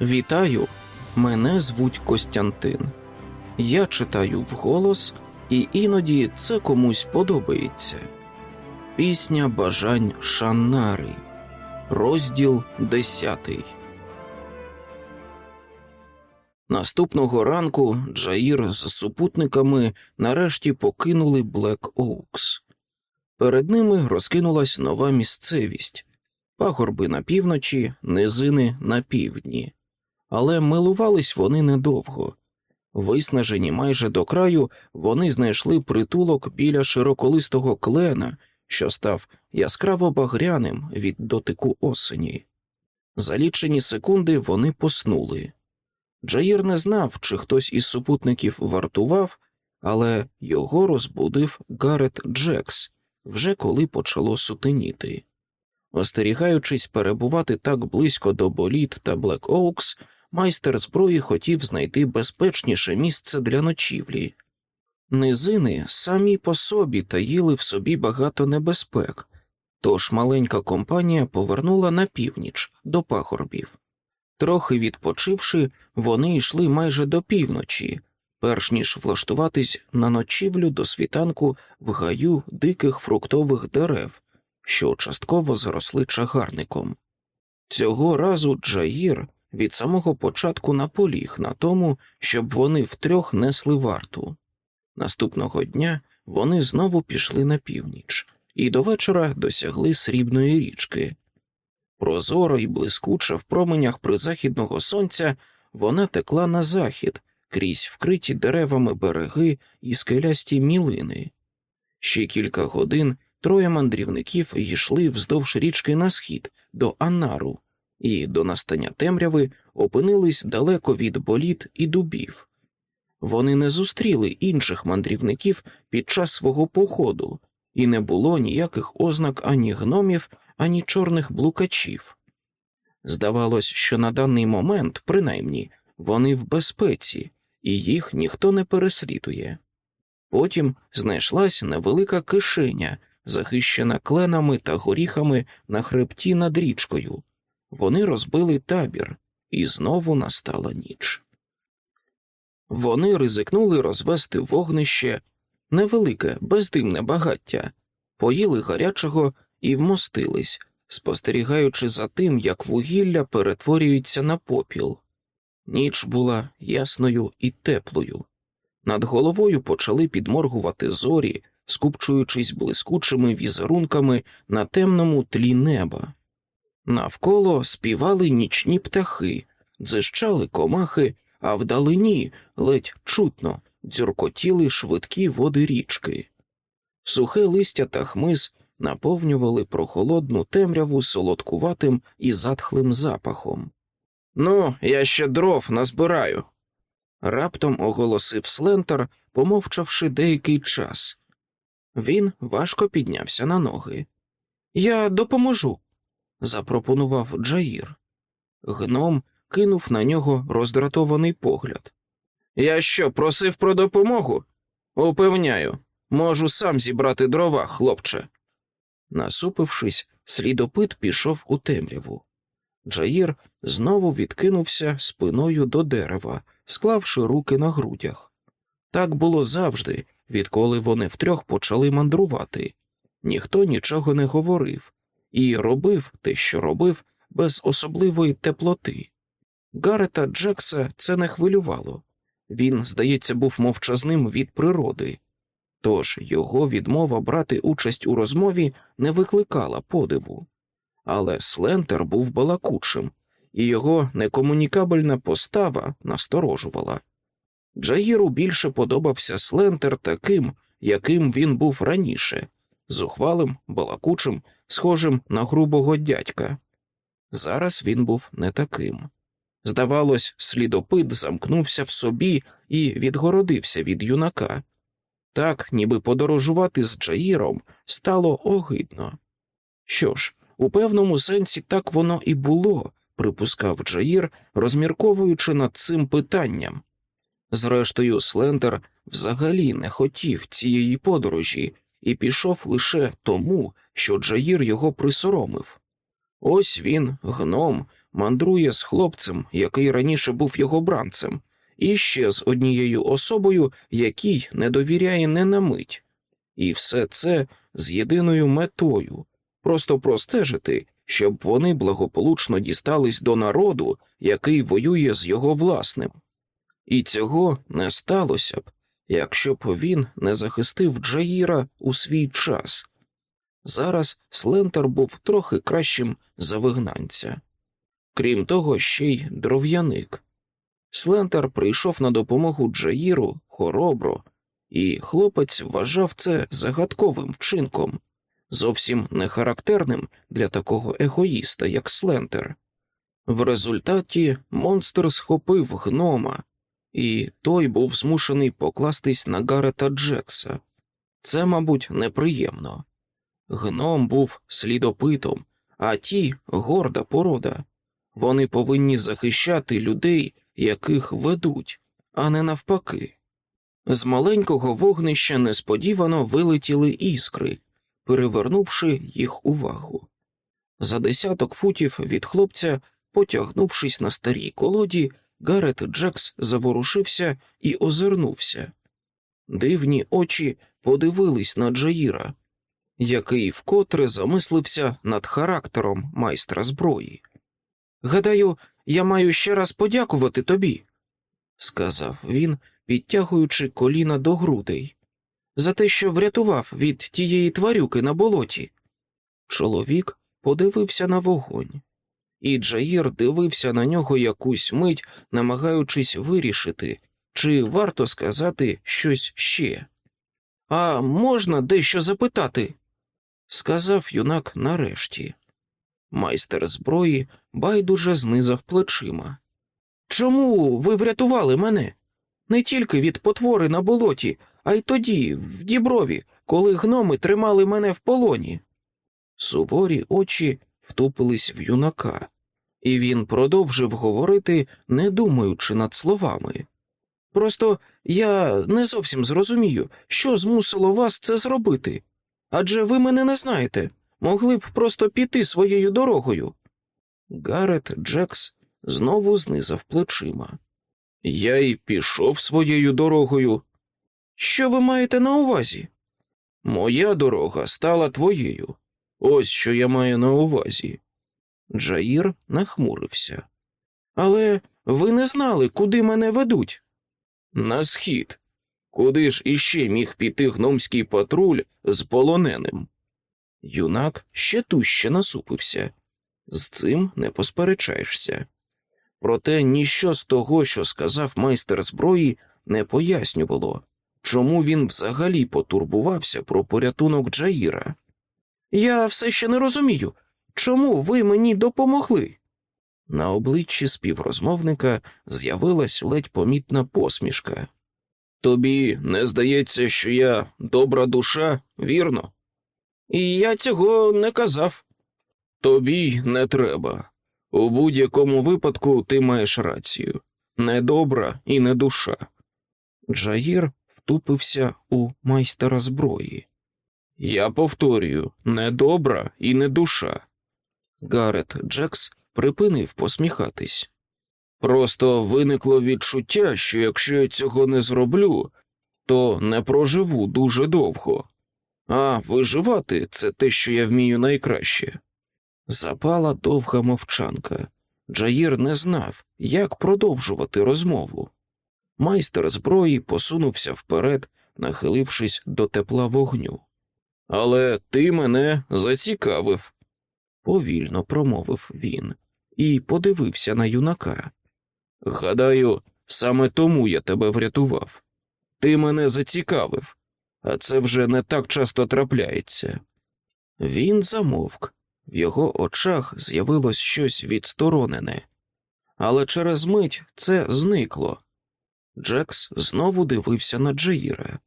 Вітаю, мене звуть Костянтин. Я читаю вголос, і іноді це комусь подобається. Пісня бажань Шаннари, розділ десятий. Наступного ранку Джаїр з супутниками нарешті покинули Блек Оукс. Перед ними розкинулась нова місцевість пагорби на півночі, низини на півдні. Але милувались вони недовго. Виснажені майже до краю, вони знайшли притулок біля широколистого клена, що став яскраво багряним від дотику осені. За лічені секунди вони поснули. Джаїр не знав, чи хтось із супутників вартував, але його розбудив Гарет Джекс вже коли почало сутеніти. Остерігаючись перебувати так близько до боліт та Блек Оукс, майстер зброї хотів знайти безпечніше місце для ночівлі. Низини самі по собі таїли в собі багато небезпек, тож маленька компанія повернула на північ до пагорбів. Трохи відпочивши, вони йшли майже до півночі, перш ніж влаштуватись на ночівлю до світанку в гаю диких фруктових дерев, що частково заросли чагарником. Цього разу Джаїр від самого початку наполіг на тому, щоб вони втрьох несли варту. Наступного дня вони знову пішли на північ і до вечора досягли срібної річки. Прозоро і блискуче в променях призахідного сонця вона текла на захід крізь вкриті деревами береги і скелясті мілини. Ще кілька годин троє мандрівників йшли вздовж річки на схід до Анару, і до настання темряви опинились далеко від боліт і дубів. Вони не зустріли інших мандрівників під час свого походу, і не було ніяких ознак ані гномів, ані чорних блукачів. Здавалось, що на даний момент, принаймні, вони в безпеці, і їх ніхто не переслідує. Потім знайшлась невелика кишеня, захищена кленами та горіхами на хребті над річкою. Вони розбили табір, і знову настала ніч. Вони ризикнули розвести вогнище невелике, бездимне багаття, поїли гарячого і вмостились, спостерігаючи за тим, як вугілля перетворюється на попіл. Ніч була ясною і теплою. Над головою почали підморгувати зорі, скупчуючись блискучими візерунками на темному тлі неба. Навколо співали нічні птахи, дзищали комахи, а вдалині ледь чутно дзюркотіли швидкі води річки. Сухе листя та хмиз наповнювали прохолодну темряву солодкуватим і затхлим запахом. Ну, я ще дров назбираю. Раптом оголосив Слентер, помовчавши деякий час. Він важко піднявся на ноги. Я допоможу, запропонував Джаїр. Гном кинув на нього роздратований погляд. Я що, просив про допомогу? Упевняю, можу сам зібрати дрова, хлопче. Насупившись, слідопит пішов у темряву. Джаїр знову відкинувся спиною до дерева, склавши руки на грудях. Так було завжди, відколи вони втрьох почали мандрувати. Ніхто нічого не говорив і робив те, що робив, без особливої теплоти. Гарета Джекса це не хвилювало він, здається, був мовчазним від природи, тож його відмова брати участь у розмові не викликала подиву. Але Слентер був балакучим, і його некомунікабельна постава насторожувала. Джаїру більше подобався Слентер таким, яким він був раніше, зухвалим, балакучим, схожим на грубого дядька. Зараз він був не таким. Здавалось, слідопит замкнувся в собі і відгородився від юнака. Так, ніби подорожувати з Джаїром стало огидно. Що ж, у певному сенсі так воно і було, припускав Джаїр, розмірковуючи над цим питанням. Зрештою, Слендер взагалі не хотів цієї подорожі і пішов лише тому, що Джаїр його присоромив. Ось він, гном, мандрує з хлопцем, який раніше був його бранцем, і ще з однією особою, якій не довіряє не на мить. І все це з єдиною метою просто простежити, щоб вони благополучно дістались до народу, який воює з його власним. І цього не сталося б, якщо б він не захистив Джаїра у свій час. Зараз Слентер був трохи кращим за вигнанця. Крім того, ще й дров'яник. Слентер прийшов на допомогу Джаїру хоробро, і хлопець вважав це загадковим вчинком, зовсім не характерним для такого егоїста, як Слентер. В результаті монстр схопив гнома, і той був змушений покластись на Гарета Джекса. Це, мабуть, неприємно. Гном був слідопитом, а ті горда порода. Вони повинні захищати людей, яких ведуть, а не навпаки. З маленького вогнища несподівано вилетіли іскри, перевернувши їх увагу. За десяток футів від хлопця, потягнувшись на старій колоді, Гарет Джекс заворушився і озирнувся. Дивні очі подивились на Джаїра, який вкотре замислився над характером майстра зброї. Гадаю, я маю ще раз подякувати тобі, сказав він, підтягуючи коліна до грудей, за те, що врятував від тієї тварюки на болоті. Чоловік подивився на вогонь, і Джаїр дивився на нього якусь мить, намагаючись вирішити, чи варто сказати щось ще. А можна дещо запитати? сказав юнак нарешті. Майстер зброї байдуже знизав плечима. Чому ви врятували мене? Не тільки від потвори на болоті, а й тоді, в діброві, коли гноми тримали мене в полоні. Суворі очі втупились в юнака, і він продовжив говорити, не думаючи над словами. Просто я не зовсім зрозумію, що змусило вас це зробити. Адже ви мене не знаєте, могли б просто піти своєю дорогою. Гарет Джекс знову знизав плечима. Я й пішов своєю дорогою. Що ви маєте на увазі? Моя дорога стала твоєю. Ось що я маю на увазі. Джаїр нахмурився. Але ви не знали, куди мене ведуть. На схід. Куди ж іще міг піти гномський патруль з полоненим? Юнак ще туще насупився. З цим не посперечаєшся. Проте ніщо з того, що сказав майстер зброї, не пояснювало, чому він взагалі потурбувався про порятунок Джаїра. Я все ще не розумію, чому ви мені допомогли. На обличчі співрозмовника з'явилась ледь помітна посмішка. Тобі не здається, що я добра душа, вірно? І я цього не казав. Тобі не треба. У будь-якому випадку ти маєш рацію не добра і не душа. Джаїр втупився у майстера зброї. Я повторюю не добра і не душа. Гарет Джекс припинив посміхатись. Просто виникло відчуття, що якщо я цього не зроблю, то не проживу дуже довго. А виживати це те, що я вмію найкраще. Запала довга мовчанка. Джаїр не знав, як продовжувати розмову. Майстер зброї посунувся вперед, нахилившись до тепла вогню. Але ти мене зацікавив, повільно промовив він і подивився на юнака. Гадаю, саме тому я тебе врятував. Ти мене зацікавив, а це вже не так часто трапляється. Він замовк, в його очах з'явилось щось відсторонене, але через мить це зникло. Джекс знову дивився на Джеїра.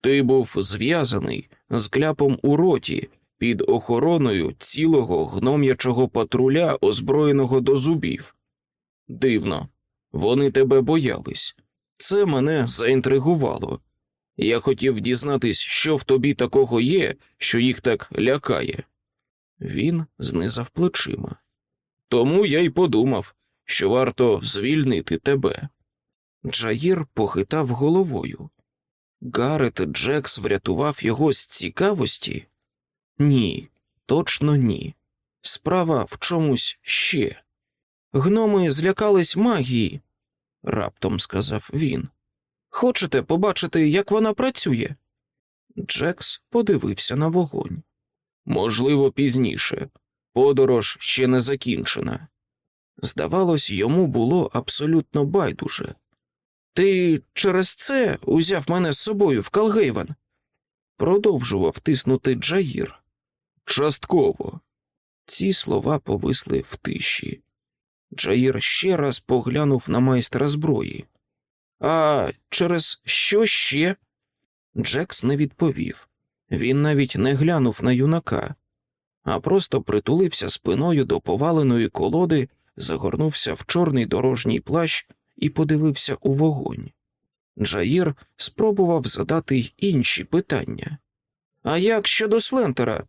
Ти був зв'язаний з кляпом у роті під охороною цілого гном'ячого патруля, озброєного до зубів. Дивно, вони тебе боялись. Це мене заінтригувало. Я хотів дізнатись, що в тобі такого є, що їх так лякає. Він знизав плечима. Тому я й подумав, що варто звільнити тебе. Джаїр похитав головою. Гарет Джекс врятував його з цікавості? Ні, точно ні. Справа в чомусь ще. Гноми злякались магії, раптом сказав він. Хочете побачити, як вона працює? Джекс подивився на вогонь. Можливо, пізніше. Подорож ще не закінчена. Здавалось, йому було абсолютно байдуже. Ти через це узяв мене з собою в Калгейвен? Продовжував тиснути Джаїр. Частково. Ці слова повисли в тиші. Джаїр ще раз поглянув на майстра зброї. А через що ще? Джекс не відповів. Він навіть не глянув на юнака, а просто притулився спиною до поваленої колоди, загорнувся в чорний дорожній плащ і подивився у вогонь. Джаїр спробував задати й інші питання. А як щодо Слентера?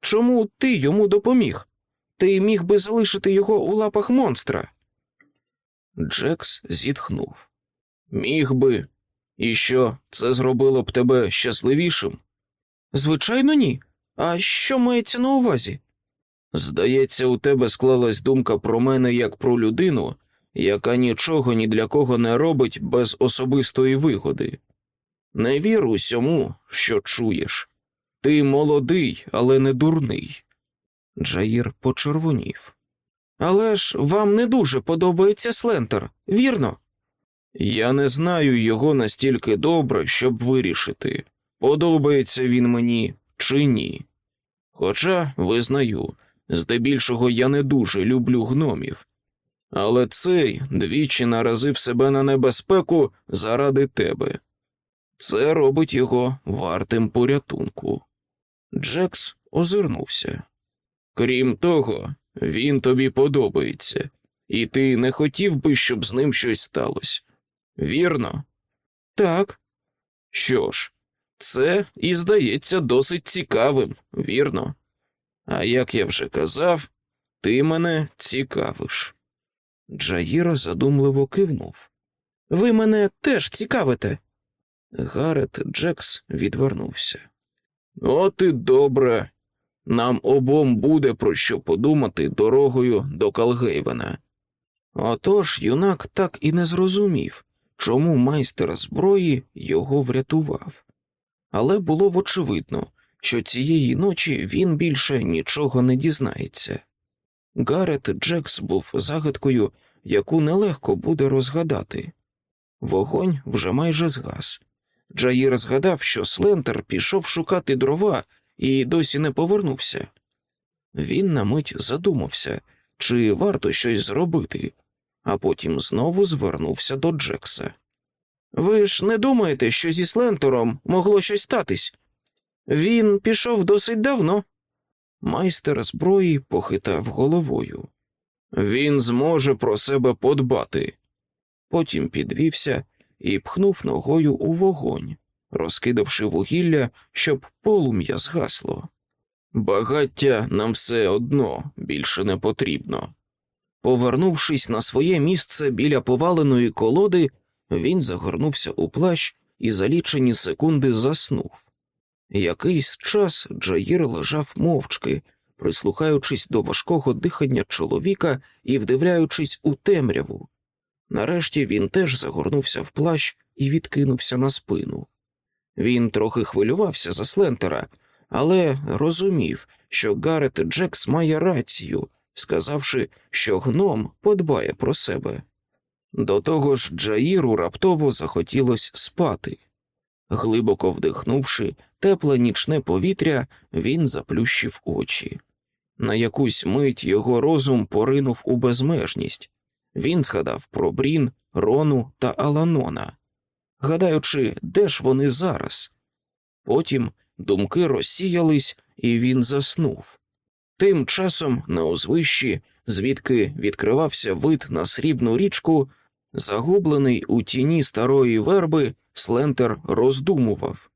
Чому ти йому допоміг? Ти міг би залишити його у лапах монстра? Джекс зітхнув. Міг би. І що, це зробило б тебе щасливішим? Звичайно, ні. А що мається на увазі? Здається, у тебе склалась думка про мене як про людину, яка нічого ні для кого не робить без особистої вигоди. Не вір усьому, що чуєш. Ти молодий, але не дурний. Джаїр почервонів. Але ж вам не дуже подобається Слентер, вірно? Я не знаю його настільки добре, щоб вирішити, подобається він мені чи ні. Хоча, визнаю, здебільшого я не дуже люблю гномів, але цей двічі наразив себе на небезпеку заради тебе. Це робить його вартим порятунку. Джекс озирнувся. Крім того, він тобі подобається, і ти не хотів би, щоб з ним щось сталося. Вірно? Так. Що ж, це і здається досить цікавим, вірно. А як я вже казав, ти мене цікавиш. Джаїра задумливо кивнув. Ви мене теж цікавите. Гарет Джекс відвернувся. От і добре. Нам обом буде про що подумати дорогою до Калгейвена. Отож юнак так і не зрозумів, чому майстер зброї його врятував. Але було вочевидно, що цієї ночі він більше нічого не дізнається. Гарет Джекс був загадкою, яку нелегко буде розгадати. Вогонь вже майже згас. Джаїр згадав, що Слентер пішов шукати дрова і досі не повернувся. Він на мить задумався, чи варто щось зробити, а потім знову звернувся до Джекса. Ви ж не думаєте, що зі Слентером могло щось статись? Він пішов досить давно. Майстер зброї похитав головою. Він зможе про себе подбати. Потім підвівся і пхнув ногою у вогонь, розкидавши вугілля, щоб полум'я згасло. Багаття нам все одно більше не потрібно. Повернувшись на своє місце біля поваленої колоди, він загорнувся у плащ і за лічені секунди заснув. Якийсь час Джаїр лежав мовчки, прислухаючись до важкого дихання чоловіка і вдивляючись у темряву. Нарешті він теж загорнувся в плащ і відкинувся на спину. Він трохи хвилювався за Слентера, але розумів, що Гарет Джекс має рацію, сказавши, що гном подбає про себе. До того ж, Джаїру раптово захотілось спати. Глибоко вдихнувши тепле нічне повітря, він заплющив очі. На якусь мить його розум поринув у безмежність. Він згадав про Брін, Рону та Аланона, гадаючи, де ж вони зараз. Потім думки розсіялись, і він заснув. Тим часом на узвищі, звідки відкривався вид на срібну річку, загублений у тіні старої верби, Слентер роздумував.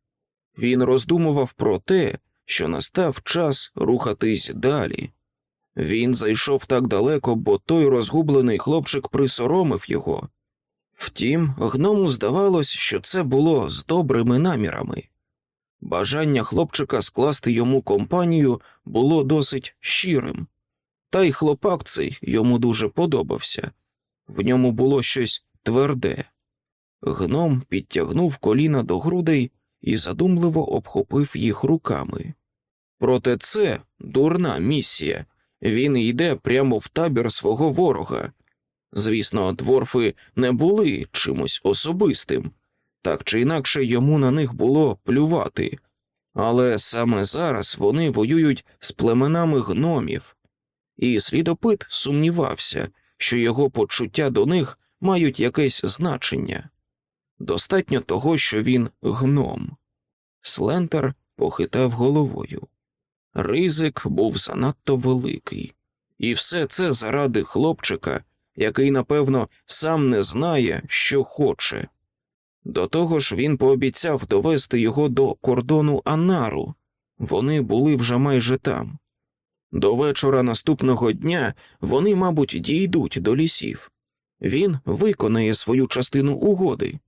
Він роздумував про те, що настав час рухатись далі. Він зайшов так далеко, бо той розгублений хлопчик присоромив його. Втім, гному здавалось, що це було з добрими намірами. Бажання хлопчика скласти йому компанію було досить щирим, та й хлопак цей йому дуже подобався. В ньому було щось тверде. Гном підтягнув коліна до грудей і задумливо обхопив їх руками. Проте це дурна місія. Він йде прямо в табір свого ворога. Звісно, дворфи не були чимось особистим, так чи інакше йому на них було плювати, але саме зараз вони воюють з племенами гномів, і слідопит сумнівався, що його почуття до них мають якесь значення. Достатньо того, що він гном. Слентер похитав головою. Ризик був занадто великий, і все це заради хлопчика, який, напевно, сам не знає, що хоче. До того ж, він пообіцяв довести його до кордону Анару, вони були вже майже там. До вечора наступного дня вони, мабуть, дійдуть до лісів. Він виконає свою частину угоди.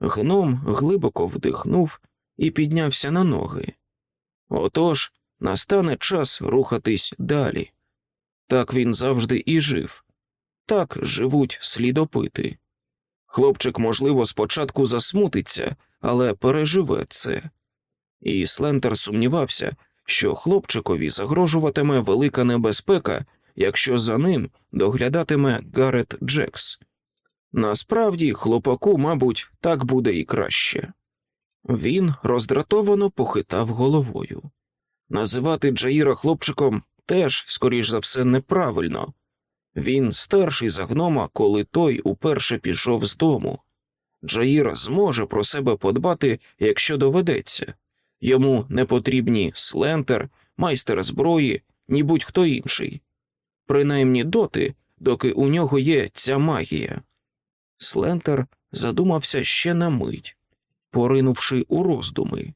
Гном глибоко вдихнув і піднявся на ноги. Отож, настане час рухатись далі. Так він завжди і жив, так живуть слідопити. Хлопчик, можливо, спочатку засмутиться, але переживе це. І Слентер сумнівався, що хлопчикові загрожуватиме велика небезпека, якщо за ним доглядатиме Гарет Джекс. Насправді, хлопаку, мабуть, так буде і краще. Він роздратовано похитав головою. Називати Джаїра хлопчиком теж, скоріш за все, неправильно. Він старший за гнома, коли той уперше пішов з дому. Джаїр зможе про себе подбати, якщо доведеться. Йому не потрібні слентер, майстер зброї, ні будь-хто інший. Принаймні доти, доки у нього є ця магія. Слентер задумався ще на мить, поринувши у роздуми.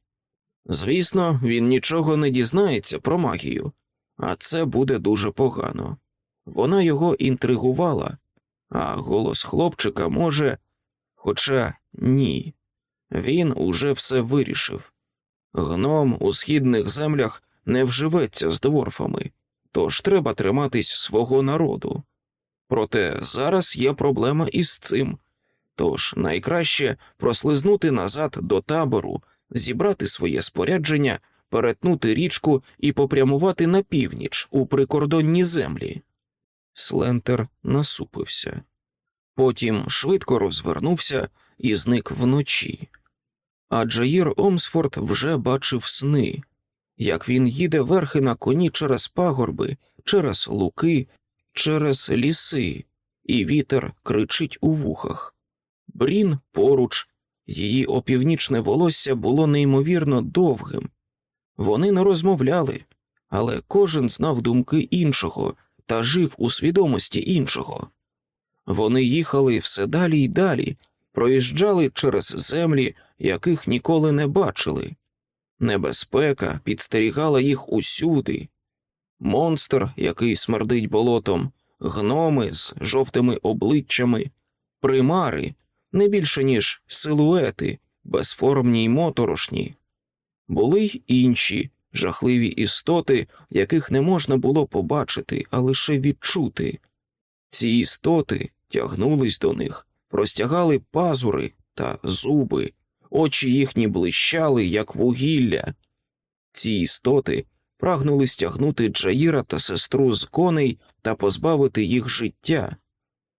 Звісно, він нічого не дізнається про магію, а це буде дуже погано. Вона його інтригувала, а голос хлопчика може, хоча ні, він уже все вирішив. Гном у східних землях не вживеться з дворфами, тож треба триматись свого народу. Проте зараз є проблема із цим, тож найкраще прослизнути назад до табору, зібрати своє спорядження, перетнути річку і попрямувати на північ у прикордонні землі. Слентер насупився, потім швидко розвернувся і зник вночі. А Джаїр Омсфорд вже бачив сни, як він їде верхи на коні через пагорби, через луки, через ліси, і вітер кричить у вухах. Брін поруч, її опівнічне волосся було неймовірно довгим. Вони не розмовляли, але кожен знав думки іншого та жив у свідомості іншого. Вони їхали все далі й далі, проїжджали через землі, яких ніколи не бачили. Небезпека підстерігала їх усюди. Монстр, який смердить болотом, гноми з жовтими обличчями, примари, не більше ніж силуети, безформні й моторошні. Були й інші жахливі істоти, яких не можна було побачити, а лише відчути. Ці істоти тягнулись до них, простягали пазури та зуби, очі їхні блищали, як вугілля. Ці істоти прагнули стягнути Джаїра та сестру з коней та позбавити їх життя,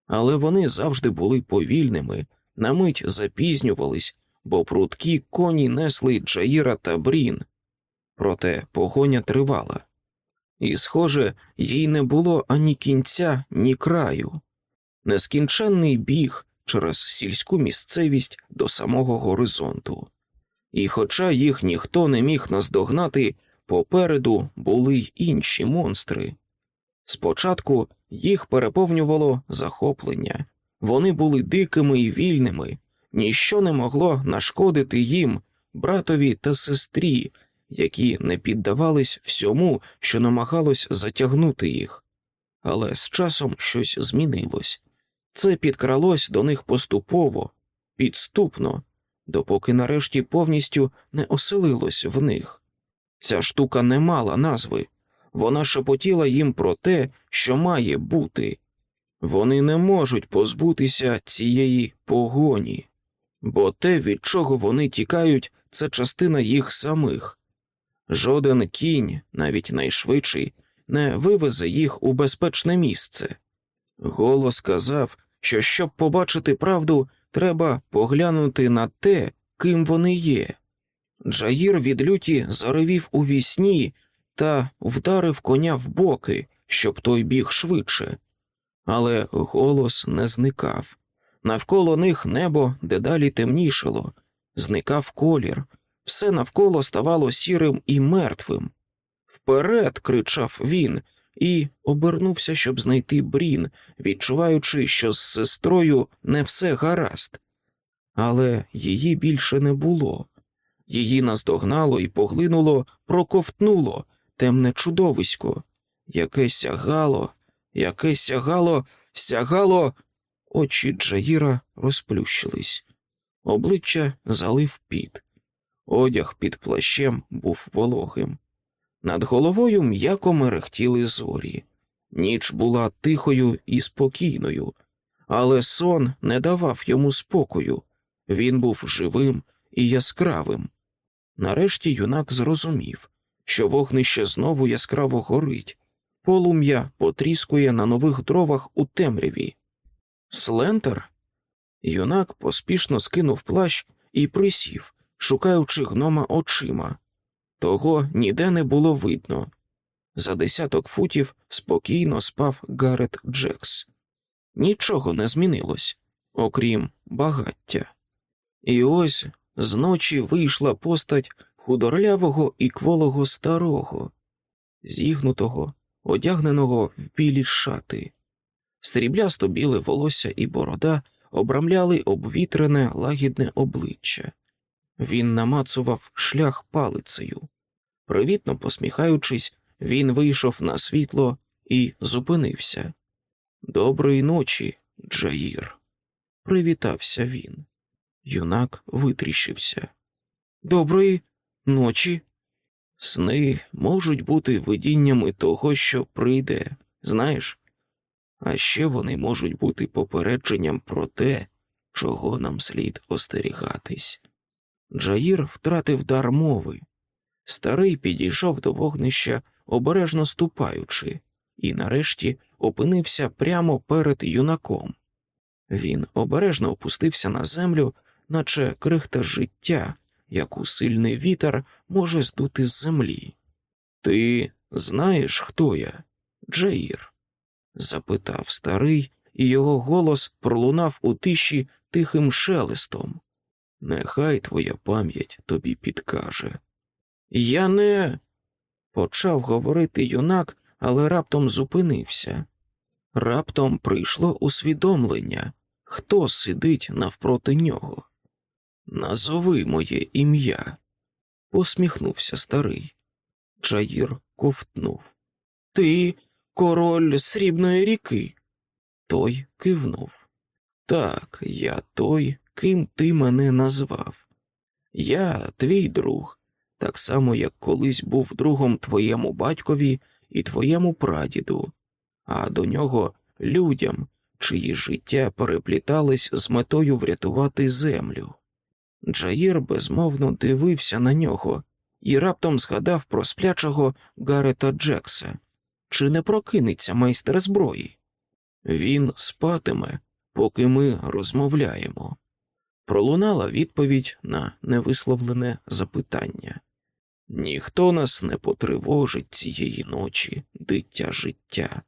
але вони завжди були повільними, на мить запізнювались, бо прудкі коні несли Джаїра та Брін. Проте погоня тривала, і, схоже, їй не було ані кінця, ні краю. Нескінченний біг через сільську місцевість до самого горизонту. І, хоча їх ніхто не міг наздогнати, попереду були й інші монстри. Спочатку їх переповнювало захоплення, вони були дикими і вільними, ніщо не могло нашкодити їм, братові та сестрі, які не піддавались всьому, що намагалось затягнути їх. але з часом щось змінилось. Це підкралось до них поступово, підступно, допоки нарешті повністю не оселилось в них. Ця штука не мала назви, вона шепотіла їм про те, що має бути. Вони не можуть позбутися цієї погоні, бо те, від чого вони тікають, це частина їх самих. Жоден кінь, навіть найшвидший, не вивезе їх у безпечне місце. Голос казав, що щоб побачити правду, треба поглянути на те, ким вони є. Джаїр від люті заревів у вісні та вдарив коня в боки, щоб той біг швидше. Але голос не зникав. Навколо них небо дедалі темнішало, зникав колір, все навколо ставало сірим і мертвим. Вперед, кричав він, і обернувся, щоб знайти брін, відчуваючи, що з сестрою не все гаразд. Але її більше не було. Її наздогнало і поглинуло, проковтнуло темне чудовисько, яке сягало, яке сягало, сягало. Очі Джаїра розплющились, обличчя залив піт, одяг під плащем був вологим. Над головою м'яко мерехтіли зорі. Ніч була тихою і спокійною, але сон не давав йому спокою. Він був живим і яскравим. Нарешті юнак зрозумів, що вогнище знову яскраво горить, полум'я потріскує на нових дровах у темряві. Слентер? Юнак поспішно скинув плащ і присів, шукаючи гнома очима. Того ніде не було видно. За десяток футів спокійно спав Гарет Джекс. Нічого не змінилось, окрім багаття. І ось зночі вийшла постать худорлявого і кволого старого, зігнутого, одягненого в білі шати. Сріблясто біле волосся і борода обрамляли обвітрене лагідне обличчя. Він намацував шлях палицею. Привітно посміхаючись, він вийшов на світло і зупинився. Доброї ночі, Джаїр. Привітався він. Юнак витріщився. Доброї ночі. Сни можуть бути видіннями того, що прийде, знаєш, а ще вони можуть бути попередженням про те, чого нам слід остерігатись. Джаїр втратив дар мови. Старий підійшов до вогнища, обережно ступаючи, і нарешті опинився прямо перед юнаком. Він обережно опустився на землю, наче крихта життя, яку сильний вітер може здути з землі. Ти знаєш, хто я, Джаїр? запитав старий, і його голос пролунав у тиші тихим шелестом. Нехай твоя пам'ять тобі підкаже. Я не. почав говорити юнак, але раптом зупинився. Раптом прийшло усвідомлення, хто сидить навпроти нього. Назови моє ім'я, посміхнувся старий. Джаїр ковтнув. Ти король срібної ріки. Той кивнув. Так, я той, ким ти мене назвав. Я твій друг, так само, як колись був другом твоєму батькові і твоєму прадіду, а до нього людям, чиї життя переплітались з метою врятувати землю. Джаїр безмовно дивився на нього і раптом згадав про сплячого Гарета Джекса. Чи не прокинеться майстер зброї? Він спатиме, поки ми розмовляємо. Пролунала відповідь на невисловлене запитання. Ніхто нас не потривожить цієї ночі, дитя життя.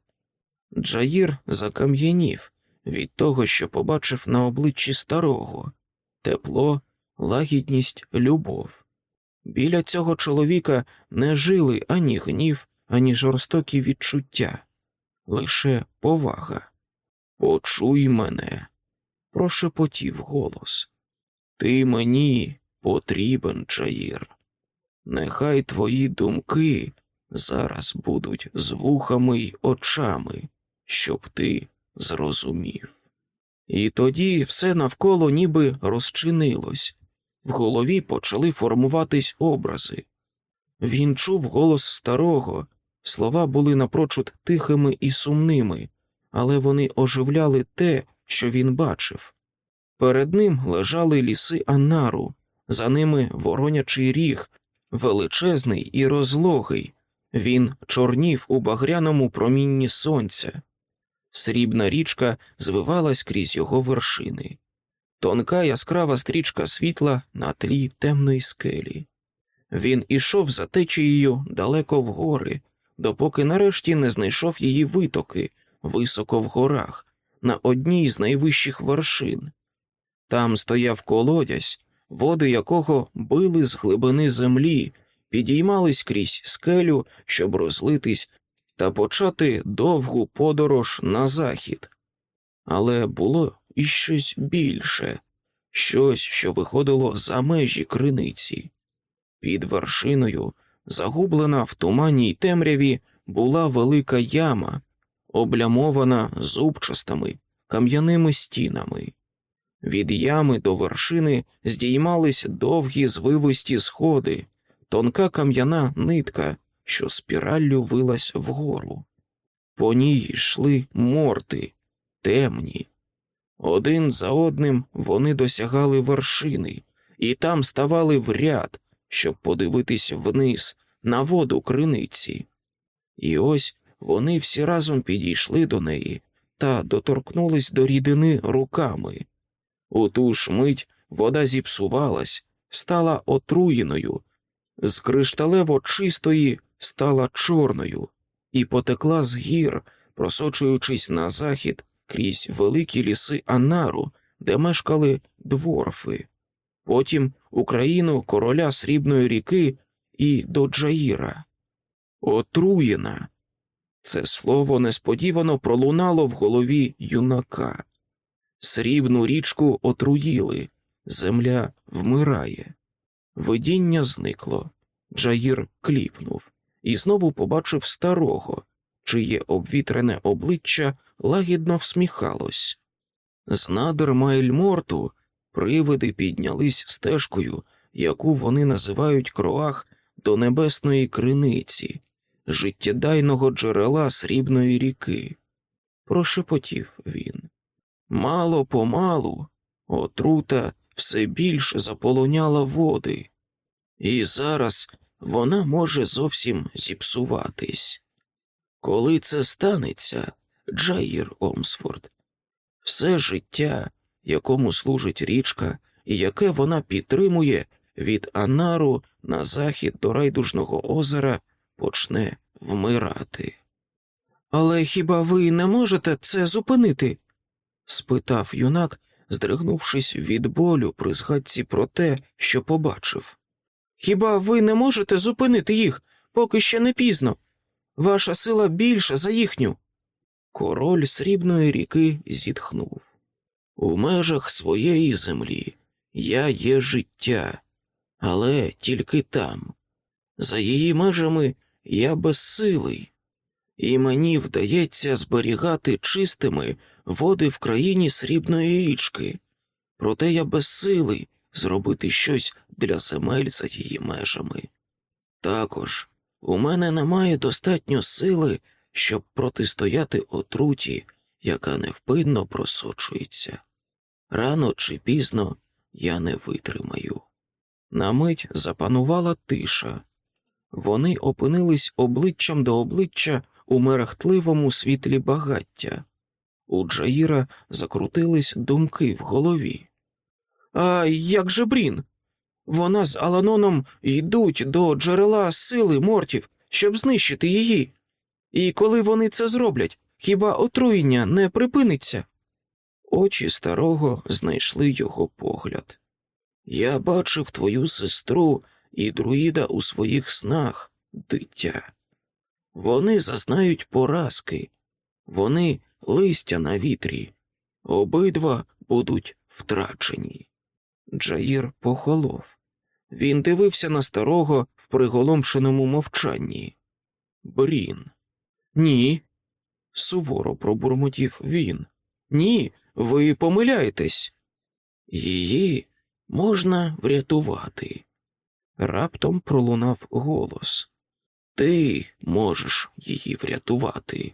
Джаїр закам'янів від того, що побачив на обличчі старого тепло, лагідність, любов. Біля цього чоловіка не жили ані гнів, ані жорстокі відчуття, лише повага. Почуй мене, прошепотів голос. Ти мені потрібен, Джаїр. Нехай твої думки зараз будуть з вухами й очами, щоб ти зрозумів. І тоді все навколо ніби розчинилось, в голові почали формуватись образи. Він чув голос старого, слова були напрочуд тихими і сумними, але вони оживляли те, що він бачив. Перед ним лежали ліси Анару, за ними воронячий ріг, величезний і розлогий. Він чорнів у багряному промінні сонця. Срібна річка звивалась крізь його вершини, тонка яскрава стрічка світла на тлі темної скелі. Він ішов за течією далеко в гори, допоки нарешті не знайшов її витоки високо в горах, на одній з найвищих вершин. Там стояв колодязь, води якого били з глибини землі, підіймались крізь скелю, щоб розлитись та почати довгу подорож на захід. Але було і щось більше, щось, що виходило за межі криниці. Під вершиною, загублена в тумані й темряві, була велика яма, облямована зубчастими кам'яними стінами. Від ями до вершини здіймались довгі звивисті сходи, тонка кам'яна нитка, що спіраллю вилась вгору. По ній йшли морти, темні. Один за одним вони досягали вершини, і там ставали в ряд, щоб подивитись вниз на воду криниці. І ось вони всі разом підійшли до неї та доторкнулись до рідини руками. У ту ж мить вода зіпсувалась, стала отруєною, з кришталево чистої стала чорною і потекла з гір, просочуючись на захід крізь великі ліси Анару, де мешкали дворфи, потім Україну короля Срібної ріки і до Джаїра. Отруєна. Це слово несподівано пролунало в голові юнака. Срібну річку отруїли, земля вмирає. Видіння зникло. Джаїр кліпнув і знову побачив старого, чиє обвітрене обличчя лагідно всміхалось. З надр Майльморту привиди піднялись стежкою, яку вони називають кроах до небесної криниці, життєдайного джерела срібної ріки. Прошепотів він. Мало помалу отрута все більше заполоняла води, і зараз вона може зовсім зіпсуватись. Коли це станеться, Джаїр Омсфорд, все життя, якому служить річка, і яке вона підтримує від Анару на захід до райдужного озера, почне вмирати. Але хіба ви не можете це зупинити? спитав юнак, здригнувшись від болю при згадці про те, що побачив. Хіба ви не можете зупинити їх, поки ще не пізно? Ваша сила більша за їхню. Король срібної ріки зітхнув. У межах своєї землі я є життя, але тільки там. За її межами я безсилий, і мені вдається зберігати чистими води в країні срібної річки, проте я безсилий зробити щось для земель за її межами. Також у мене немає достатньо сили, щоб протистояти отруті, яка невпинно просочується. Рано чи пізно я не витримаю. На мить запанувала тиша. Вони опинились обличчям до обличчя у мерехтливому світлі багаття. У Джаїра закрутились думки в голові. А як же Брін? Вона з Аланоном йдуть до джерела сили мортів, щоб знищити її. І коли вони це зроблять, хіба отруєння не припиниться? Очі старого знайшли його погляд. Я бачив твою сестру і друїда у своїх снах, дитя. Вони зазнають поразки, вони листя на вітрі, обидва будуть втрачені. Джаїр похолов. Він дивився на старого в приголомшеному мовчанні. Брін. Ні. суворо пробурмотів він. Ні, ви помиляєтесь. Її можна врятувати. Раптом пролунав голос. Ти можеш її врятувати.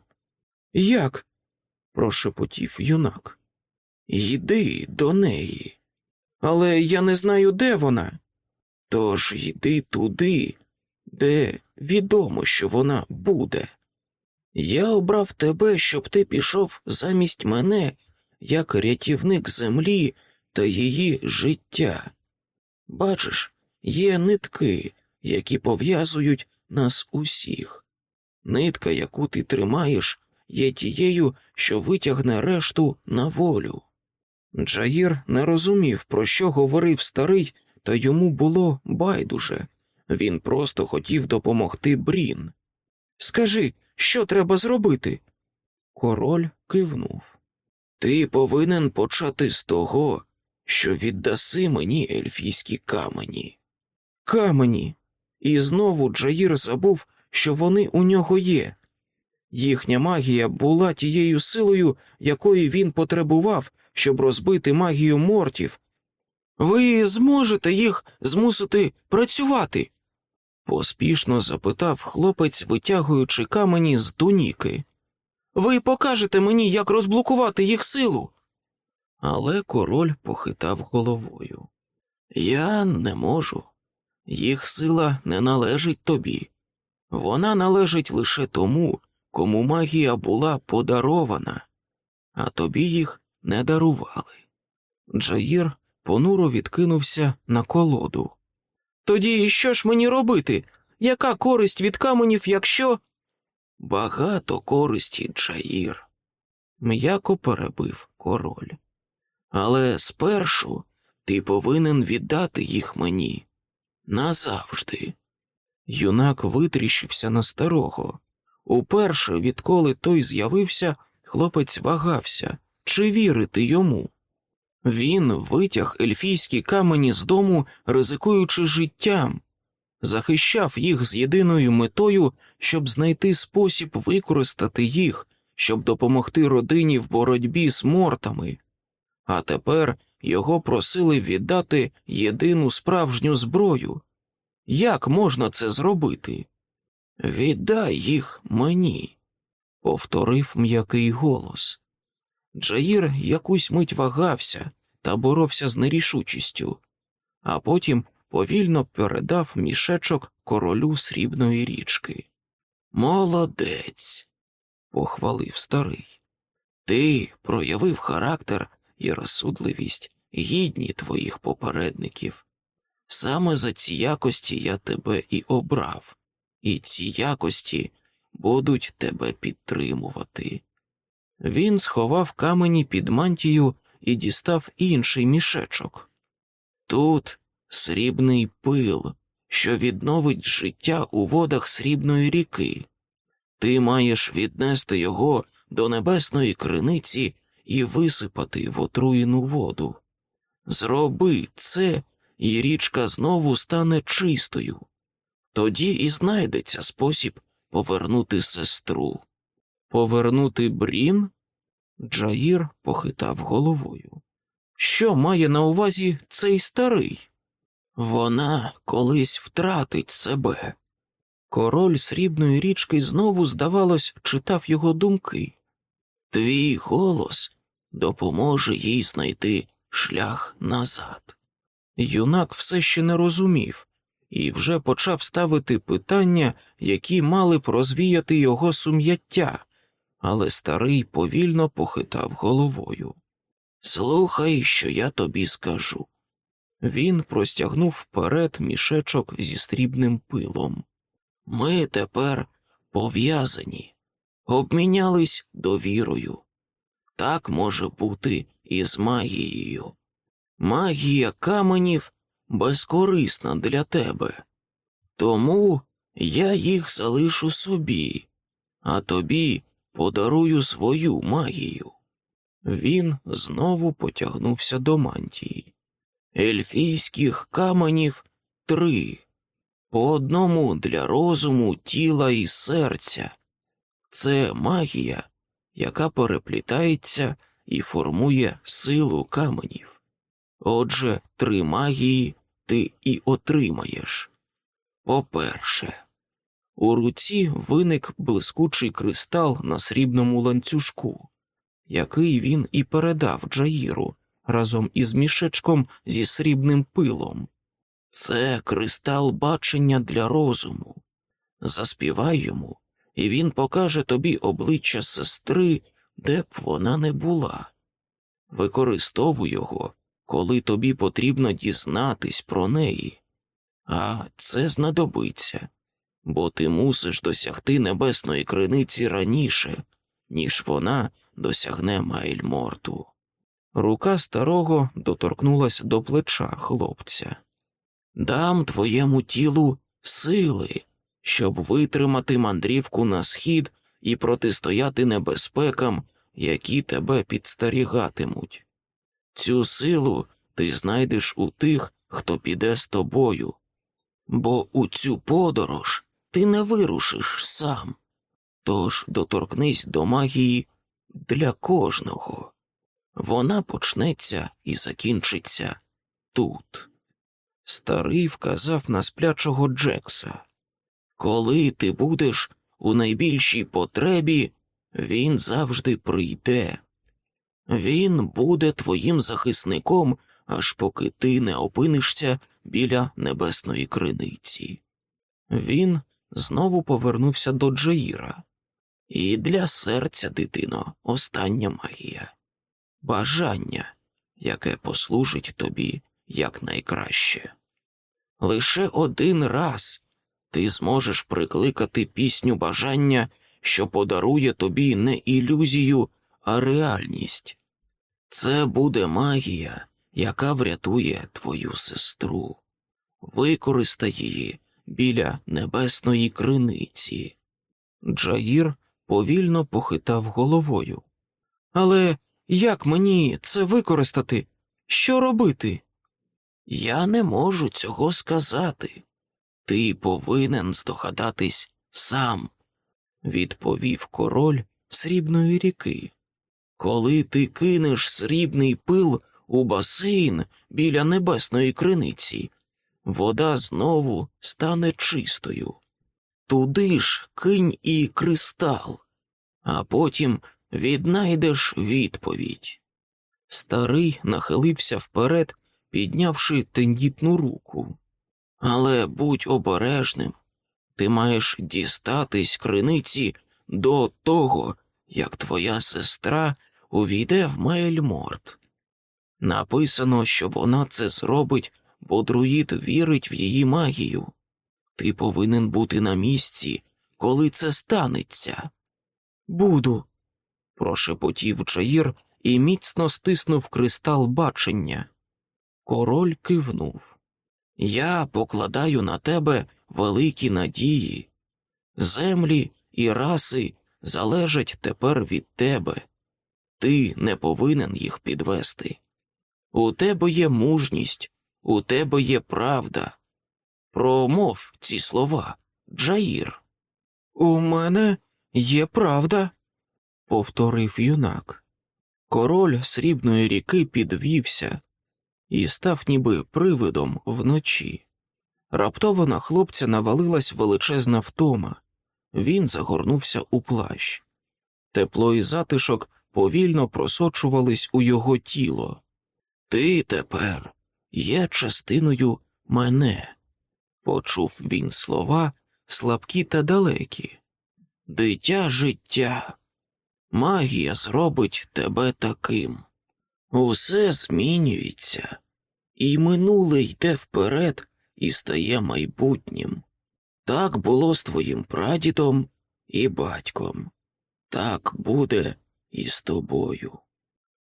Як? прошепотів юнак. Йди до неї. Але я не знаю, де вона. Тож йди туди, де відомо, що вона буде. Я обрав тебе, щоб ти пішов замість мене як рятівник землі та її життя. Бачиш, є нитки, які пов'язують нас усіх. Нитка, яку ти тримаєш, є тією, що витягне решту на волю. Джаїр не розумів, про що говорив старий, та йому було байдуже. Він просто хотів допомогти Брін. Скажи, що треба зробити? Король кивнув. Ти повинен почати з того, що віддаси мені ельфійські камені. Камені. І знову Джаїр забув, що вони у нього є. Їхня магія була тією силою, якої він потребував, щоб розбити магію мортів. Ви зможете їх змусити працювати? Поспішно запитав хлопець, витягуючи камені з туніки. Ви покажете мені, як розблокувати їх силу. Але король похитав головою. Я не можу. Їх сила не належить тобі. Вона належить лише тому, кому магія була подарована, а тобі їх не дарували. Джаїр понуро відкинувся на колоду. Тоді що ж мені робити? Яка користь від каменів, якщо. Багато користі, Джаїр, м'яко перебив король. Але спершу ти повинен віддати їх мені назавжди. Юнак витріщився на старого. Уперше, відколи той з'явився, хлопець вагався, чи вірити йому. Він витяг ельфійські камені з дому, ризикуючи життям, захищав їх з єдиною метою, щоб знайти спосіб використати їх, щоб допомогти родині в боротьбі з мортами. А тепер його просили віддати єдину справжню зброю. Як можна це зробити? Віддай їх мені, повторив м'який голос. Джаїр якусь мить вагався та боровся з нерішучістю, а потім повільно передав мішечок королю срібної річки. Молодець, похвалив старий. Ти проявив характер і розсудливість гідні твоїх попередників. Саме за ці якості я тебе і обрав, і ці якості будуть тебе підтримувати. Він сховав камені під мантію і дістав інший мішечок. Тут срібний пил, що відновить життя у водах срібної ріки. Ти маєш віднести його до небесної криниці і висипати в отруєну воду. Зроби це, і річка знову стане чистою. Тоді і знайдеться спосіб повернути сестру. Повернути брін? Джаїр похитав головою. Що має на увазі цей старий? Вона колись втратить себе. Король срібної річки знову, здавалось, читав його думки. Твій голос допоможе їй знайти шлях назад. Юнак все ще не розумів і вже почав ставити питання, які мали б розвіяти його сум'яття, але старий повільно похитав головою. Слухай, що я тобі скажу. Він простягнув вперед мішечок зі срібним пилом. Ми тепер пов'язані, обмінялись довірою. Так може бути і з магією. Магія каменів безкорисна для тебе, тому я їх залишу собі, а тобі подарую свою магію. Він знову потягнувся до мантії. Ельфійських каменів три, по одному для розуму, тіла і серця. Це магія, яка переплітається і формує силу каменів. Отже, три магії ти і отримаєш. По-перше, у руці виник блискучий кристал на срібному ланцюжку, який він і передав Джаїру разом із мішечком зі срібним пилом. Це кристал бачення для розуму. Заспівай йому, і він покаже тобі обличчя сестри, де б вона не була. Використовуй його, коли тобі потрібно дізнатись про неї. А це знадобиться, бо ти мусиш досягти небесної криниці раніше, ніж вона досягне Майльморту. Рука старого доторкнулась до плеча хлопця. Дам твоєму тілу сили, щоб витримати мандрівку на схід і протистояти небезпекам, які тебе підстерігатимуть. Цю силу ти знайдеш у тих, хто піде з тобою, бо у цю подорож ти не вирушиш сам. Тож доторкнись до магії для кожного. Вона почнеться і закінчиться тут. Старий вказав на сплячого Джекса. Коли ти будеш у найбільшій потребі, він завжди прийде. Він буде твоїм захисником, аж поки ти не опинишся біля небесної криниці. Він знову повернувся до Джаїра. І для серця, дитино, остання магія бажання, яке послужить тобі якнайкраще. Лише один раз ти зможеш прикликати пісню бажання, що подарує тобі не ілюзію, а реальність. Це буде магія, яка врятує твою сестру. Використай її біля небесної криниці. Джаїр повільно похитав головою. Але як мені це використати? Що робити? Я не можу цього сказати. Ти повинен здогадатись сам, відповів король срібної ріки. Коли ти кинеш срібний пил у басейн біля небесної криниці, вода знову стане чистою. Туди ж кинь і кристал, а потім віднайдеш відповідь. Старий нахилився вперед, піднявши тендітну руку. Але будь обережним, ти маєш дістатись криниці до того, як твоя сестра увійде в Мейльморт. Написано, що вона це зробить, бо друїд вірить в її магію. Ти повинен бути на місці, коли це станеться. Буду, прошепотів Джаїр і міцно стиснув кристал бачення. Король кивнув. Я покладаю на тебе великі надії. Землі і раси залежать тепер від тебе. Ти не повинен їх підвести. У тебе є мужність, у тебе є правда. Промов ці слова, Джаїр. У мене є правда, повторив юнак. Король срібної ріки підвівся і став ніби привидом вночі. Раптово на хлопця навалилась величезна втома, він загорнувся у плащ. Тепло і затишок повільно просочувались у його тіло. Ти тепер є частиною мене, почув він слова слабкі та далекі. Дитя життя, магія зробить тебе таким. Усе змінюється, і минуле йде вперед і стає майбутнім. Так було з твоїм прадідом і батьком, так буде і з тобою.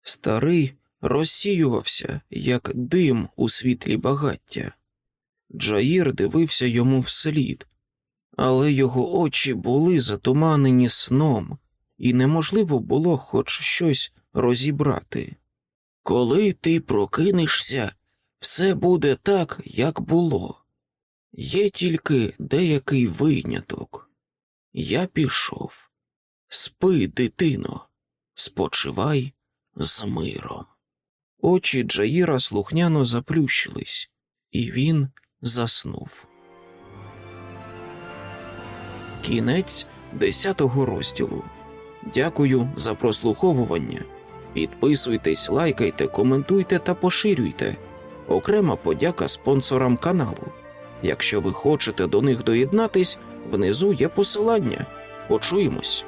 Старий розсіювався, як дим у світлі багаття. Джаїр дивився йому вслід, але його очі були затуманені сном, і неможливо було хоч щось розібрати. Коли ти прокинешся, все буде так, як було. Є тільки деякий виняток. Я пішов. Спи, дитино, спочивай з миром. Очі Джаїра слухняно заплющились, і він заснув. Кінець десятого розділу. Дякую за прослуховування. Підписуйтесь, лайкайте, коментуйте та поширюйте. Окрема подяка спонсорам каналу. Якщо ви хочете до них доєднатись, внизу є посилання. Почуємось.